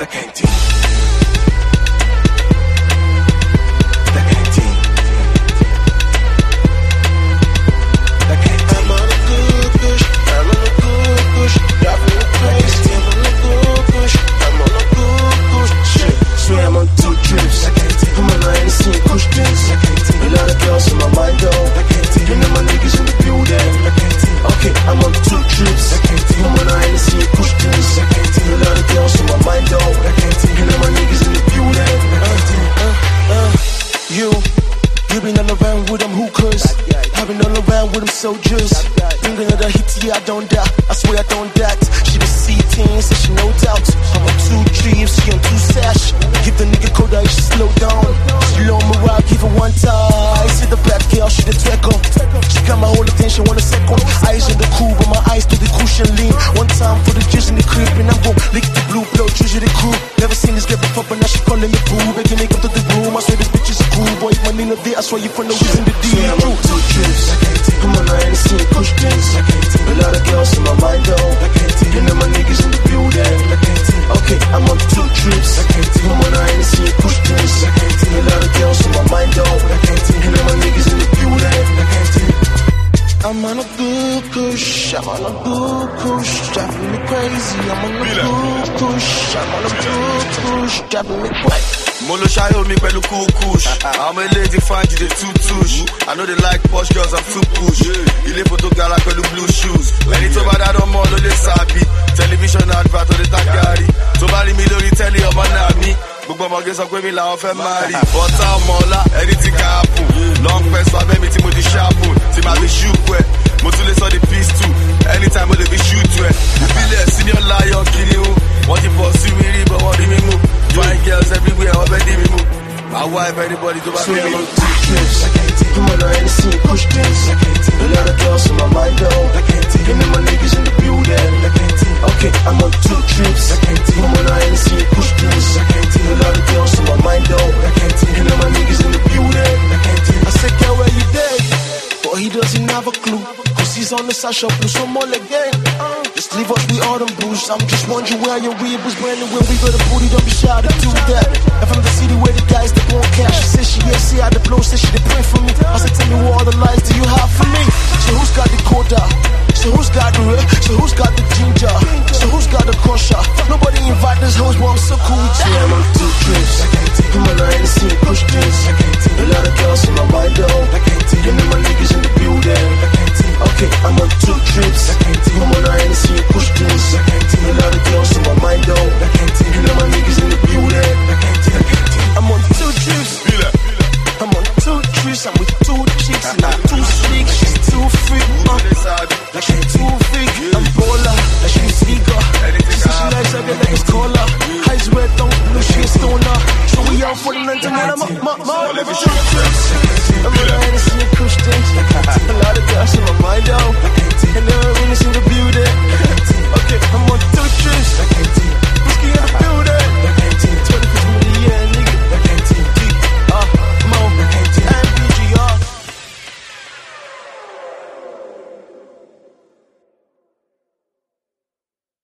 The gang been all around with them hookers. Been all around with them soldiers. Bring another hit, yeah, I don't doubt. I swear I don't doubt. She was C10, so she no doubt. I'm on two trees, she on two sash. Give the nigga code, I should slow down. She low me rock, give her one tie. Time for the juice in the crib, and I'm gon' lick the blue blow, choose the crew. Never seen this girl before, but now she calling me boo. Begging me come to the room, I swear this bitch is cool. Boy, if my not there, I swear you for no reason to deal. I'm on two trips. I'm on a Hennessy and Kush drinks. I'm a good push, driving me crazy. I'm on a good push, I'm a good push, driving me crazy. mo lo ṣayọ mi pẹ̀lú kúkúṣ àwọn ọmọ ilé ti fan jìde two tush i no dey like posh girls i'm too push. Ilé fòtò gara pẹ̀lú blue shoes. Ẹni tó bá dáadọ́ mọ́ ló lè sàbí tẹlifíṣàn advert tó lè ta gàrí tó bá rí mi lórí tẹ́lẹ̀ ọmọ náà mi gbogbo ọmọge sọ pé mi làwọn fẹ́ máa rí bọ́tà ọmọ ọlá ẹni ká àpò long press bẹ́ẹ̀ tí mo ti ṣáàpù tí màá fi ṣùkú ẹ̀ mo tún lè sọ di pistol mú my wife anybody tó bá fi Swear mi I'm mú. on two trips. I'm on a Hennessy and Kush drinks. A lot of girls in my mind though. I can't take my niggas in the building. Okay, I'm on two trips. I can't take Put on a Hennessy and Kush drinks. A lot of girls in my mind though. I can't take my niggas in the building. I can't take I said, girl, where you day? But he doesn't have a clue. Cause he's on the shop, blue some more again. Uh, just leave us all them booze. I'm just wondering where your weed was burning when we got a booty. Don't be shy to do that. See how the blow, said she did pray for me. I said, tell me what all the lies do you have for me? So who's got the coda? So who's got the red? So who's got the ginger? So who's got the crusher? Nobody invite this hoes, but I'm so cool you. I'm two trips. I'm on a Hennessy and Kush drinks. A lot of girls in my mind though. You know my niggas in the too slick. She's too freak. Uh, like she too freak. I'm baller. Like she sneaker. She said she likes every like it's collar. Eyes red, don't know she a stoner. So we out for the night tonight. I'm up, my, my, my,